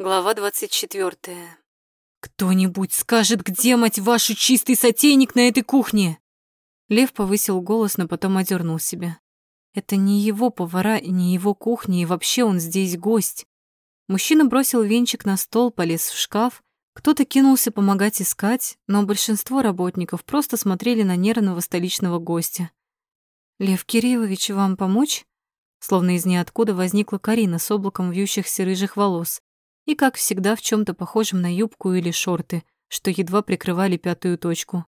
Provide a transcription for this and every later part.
Глава двадцать четвертая. «Кто-нибудь скажет, где, мать вашу, чистый сотейник на этой кухне?» Лев повысил голос, но потом одернул себя. Это не его повара не его кухня, и вообще он здесь гость. Мужчина бросил венчик на стол, полез в шкаф. Кто-то кинулся помогать искать, но большинство работников просто смотрели на нервного столичного гостя. «Лев Кириллович, вам помочь?» Словно из ниоткуда возникла Карина с облаком вьющихся рыжих волос и, как всегда, в чем то похожем на юбку или шорты, что едва прикрывали пятую точку.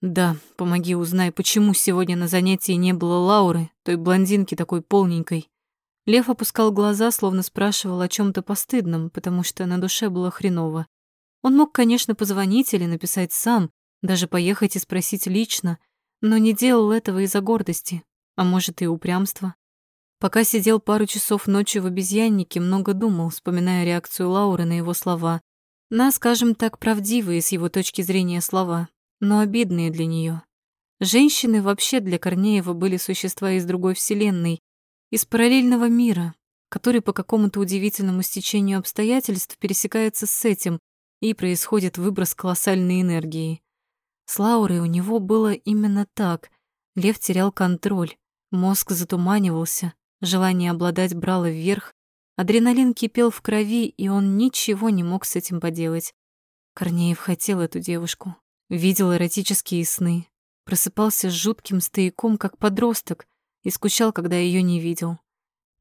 «Да, помоги узнай, почему сегодня на занятии не было Лауры, той блондинки такой полненькой». Лев опускал глаза, словно спрашивал о чем то постыдном, потому что на душе было хреново. Он мог, конечно, позвонить или написать сам, даже поехать и спросить лично, но не делал этого из-за гордости, а может и упрямства. Пока сидел пару часов ночью в обезьяннике, много думал, вспоминая реакцию Лауры на его слова. На, скажем так, правдивые с его точки зрения слова, но обидные для нее. Женщины вообще для Корнеева были существа из другой вселенной, из параллельного мира, который по какому-то удивительному стечению обстоятельств пересекается с этим, и происходит выброс колоссальной энергии. С Лаурой у него было именно так. Лев терял контроль, мозг затуманивался, Желание обладать брало вверх, адреналин кипел в крови, и он ничего не мог с этим поделать. Корнеев хотел эту девушку, видел эротические сны, просыпался с жутким стояком, как подросток, и скучал, когда ее не видел.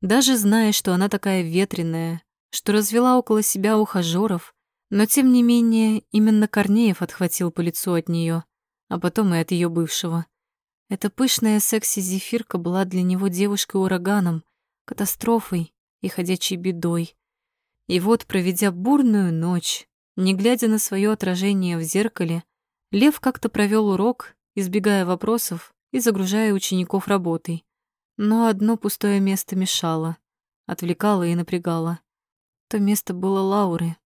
Даже зная, что она такая ветреная, что развела около себя ухажёров, но тем не менее именно Корнеев отхватил по лицу от нее, а потом и от ее бывшего. Эта пышная секси-зефирка была для него девушкой-ураганом, катастрофой и ходячей бедой. И вот, проведя бурную ночь, не глядя на свое отражение в зеркале, Лев как-то провел урок, избегая вопросов и загружая учеников работой. Но одно пустое место мешало, отвлекало и напрягало. То место было Лауры.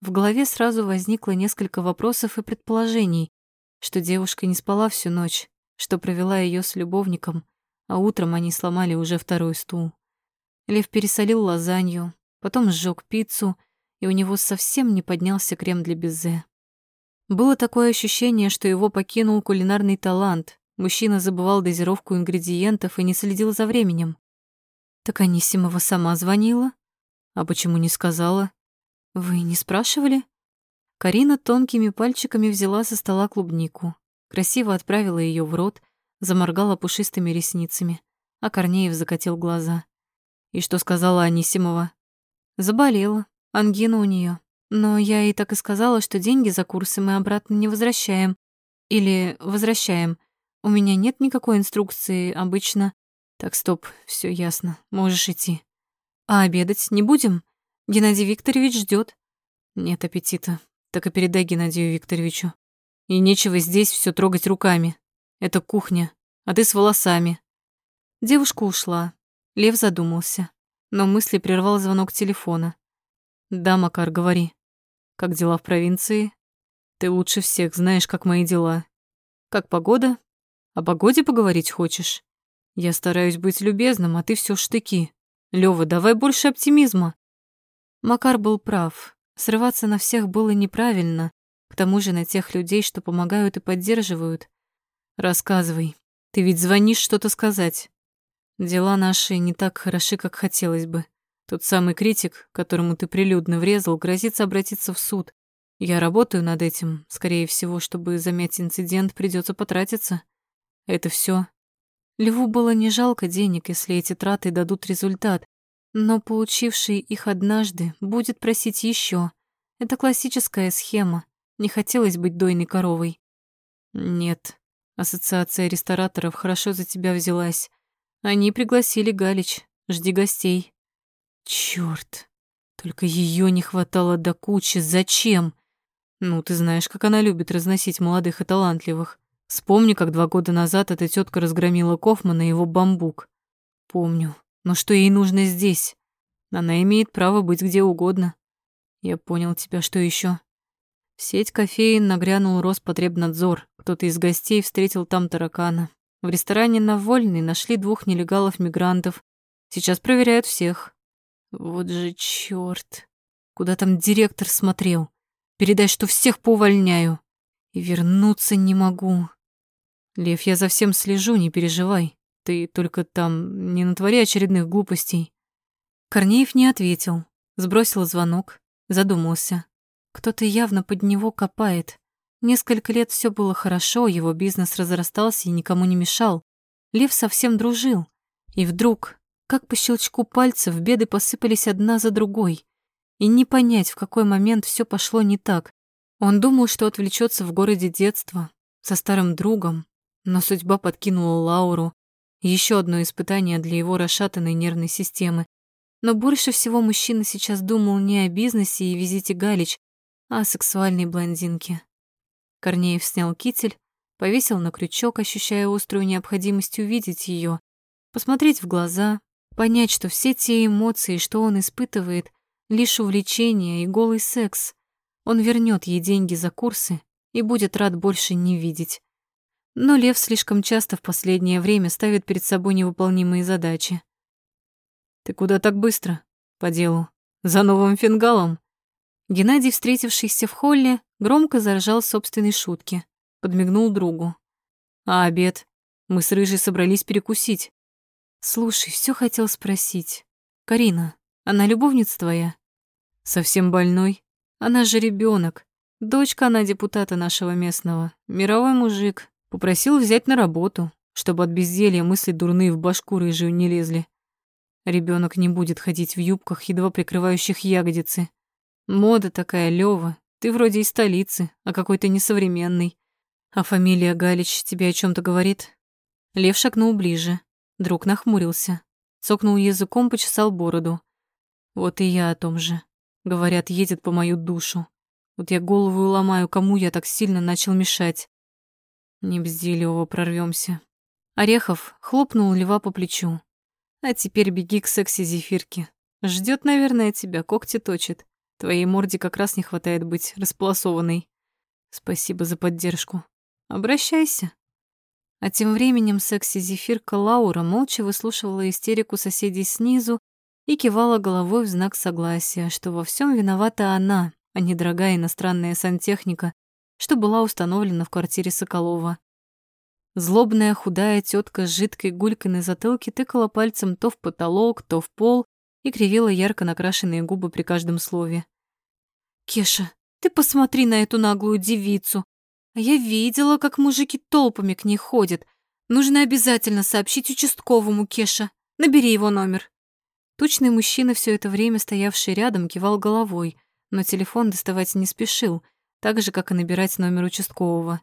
В голове сразу возникло несколько вопросов и предположений, что девушка не спала всю ночь, что провела ее с любовником, а утром они сломали уже второй стул. Лев пересолил лазанью, потом сжег пиццу, и у него совсем не поднялся крем для безе. Было такое ощущение, что его покинул кулинарный талант. Мужчина забывал дозировку ингредиентов и не следил за временем. Так Анисимова сама звонила? А почему не сказала? Вы не спрашивали? Карина тонкими пальчиками взяла со стола клубнику, красиво отправила ее в рот, заморгала пушистыми ресницами, а Корнеев закатил глаза. И что сказала Анисимова? Заболела, ангина у нее. Но я ей так и сказала, что деньги за курсы мы обратно не возвращаем. Или возвращаем. У меня нет никакой инструкции, обычно. Так, стоп, все ясно, можешь идти. А обедать не будем? Геннадий Викторович ждет. Нет аппетита. Так и передай Геннадию Викторовичу. И нечего здесь все трогать руками. Это кухня, а ты с волосами. Девушка ушла. Лев задумался, но мысли прервал звонок телефона. Да, Макар, говори. Как дела в провинции? Ты лучше всех знаешь, как мои дела. Как погода? О погоде поговорить хочешь? Я стараюсь быть любезным, а ты все штыки. Лёва, давай больше оптимизма. Макар был прав. Срываться на всех было неправильно, к тому же на тех людей, что помогают и поддерживают. Рассказывай. Ты ведь звонишь что-то сказать. Дела наши не так хороши, как хотелось бы. Тот самый критик, которому ты прилюдно врезал, грозится обратиться в суд. Я работаю над этим. Скорее всего, чтобы замять инцидент, придется потратиться. Это все. Льву было не жалко денег, если эти траты дадут результат, но получивший их однажды будет просить еще. Это классическая схема. Не хотелось быть дойной коровой. Нет, ассоциация рестораторов хорошо за тебя взялась. Они пригласили Галич. Жди гостей. Чёрт, только ее не хватало до кучи. Зачем? Ну, ты знаешь, как она любит разносить молодых и талантливых. Вспомни, как два года назад эта тетка разгромила Кофмана и его бамбук. Помню. Но что ей нужно здесь? Она имеет право быть где угодно. Я понял тебя, что еще? В сеть кофеин нагрянул Роспотребнадзор. Кто-то из гостей встретил там таракана. В ресторане на Вольной нашли двух нелегалов-мигрантов. Сейчас проверяют всех. Вот же чёрт. Куда там директор смотрел? Передай, что всех поувольняю. И вернуться не могу. Лев, я за всем слежу, не переживай. Ты только там не натвори очередных глупостей. Корнеев не ответил, сбросил звонок, задумался. Кто-то явно под него копает. Несколько лет все было хорошо, его бизнес разрастался и никому не мешал. Лев совсем дружил. И вдруг, как по щелчку пальцев, беды посыпались одна за другой. И не понять, в какой момент все пошло не так. Он думал, что отвлечется в городе детства, со старым другом, но судьба подкинула Лауру. Еще одно испытание для его расшатанной нервной системы. Но больше всего мужчина сейчас думал не о бизнесе и визите Галич, о сексуальной блондинке. Корнеев снял китель, повесил на крючок, ощущая острую необходимость увидеть ее, посмотреть в глаза, понять, что все те эмоции, что он испытывает, лишь увлечение и голый секс. Он вернет ей деньги за курсы и будет рад больше не видеть. Но Лев слишком часто в последнее время ставит перед собой невыполнимые задачи. «Ты куда так быстро?» «По делу. За новым фингалом?» Геннадий, встретившийся в холле, громко заржал собственной шутки, подмигнул другу. «А обед? Мы с Рыжей собрались перекусить». «Слушай, все хотел спросить. Карина, она любовница твоя?» «Совсем больной. Она же ребенок. Дочка она депутата нашего местного. Мировой мужик. Попросил взять на работу, чтобы от безделья мысли дурные в башку рыжую не лезли. Ребенок не будет ходить в юбках, едва прикрывающих ягодицы. Мода такая, Лёва. Ты вроде из столицы, а какой-то несовременный. А фамилия Галич тебе о чем то говорит? Лев шагнул ближе. Друг нахмурился. Цокнул языком, почесал бороду. Вот и я о том же. Говорят, едет по мою душу. Вот я голову ломаю, кому я так сильно начал мешать. Не бзди, Лёва, прорвемся. Орехов хлопнул Льва по плечу. А теперь беги к секси-зефирке. Ждет, наверное, тебя, когти точит. Твоей морде как раз не хватает быть располосованной. Спасибо за поддержку. Обращайся. А тем временем секси-зефирка Лаура молча выслушивала истерику соседей снизу и кивала головой в знак согласия, что во всем виновата она, а не дорогая иностранная сантехника, что была установлена в квартире Соколова. Злобная худая тетка с жидкой гулькой на затылке тыкала пальцем то в потолок, то в пол и кривила ярко накрашенные губы при каждом слове. «Кеша, ты посмотри на эту наглую девицу. А я видела, как мужики толпами к ней ходят. Нужно обязательно сообщить участковому, Кеша. Набери его номер». Тучный мужчина, все это время стоявший рядом, кивал головой, но телефон доставать не спешил, так же, как и набирать номер участкового.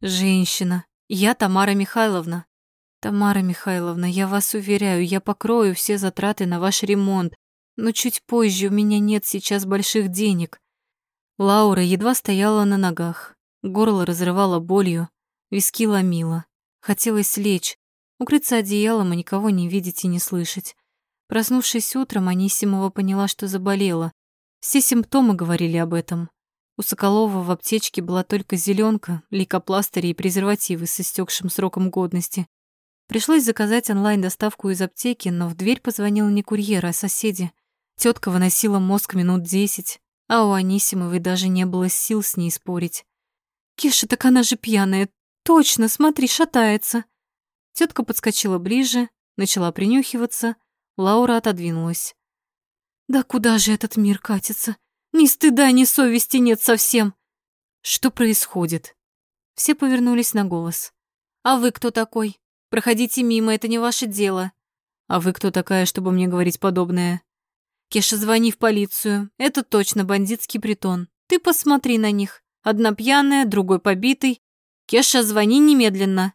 «Женщина, я Тамара Михайловна. Тамара Михайловна, я вас уверяю, я покрою все затраты на ваш ремонт, но чуть позже у меня нет сейчас больших денег. Лаура едва стояла на ногах, горло разрывало болью, виски ломило. Хотелось лечь, укрыться одеялом и никого не видеть и не слышать. Проснувшись утром, Анисимова поняла, что заболела. Все симптомы говорили об этом. У Соколова в аптечке была только зеленка, лейкопластыри и презервативы с истекшим сроком годности. Пришлось заказать онлайн-доставку из аптеки, но в дверь позвонил не курьер, а соседи. Тетка выносила мозг минут десять, а у Анисимовой даже не было сил с ней спорить. «Кеша, так она же пьяная. Точно, смотри, шатается». Тетка подскочила ближе, начала принюхиваться. Лаура отодвинулась. «Да куда же этот мир катится? Ни стыда, ни совести нет совсем. Что происходит? Все повернулись на голос. А вы кто такой? Проходите мимо, это не ваше дело. А вы кто такая, чтобы мне говорить подобное? Кеша, звони в полицию. Это точно бандитский притон. Ты посмотри на них. Одна пьяная, другой побитый. Кеша, звони немедленно.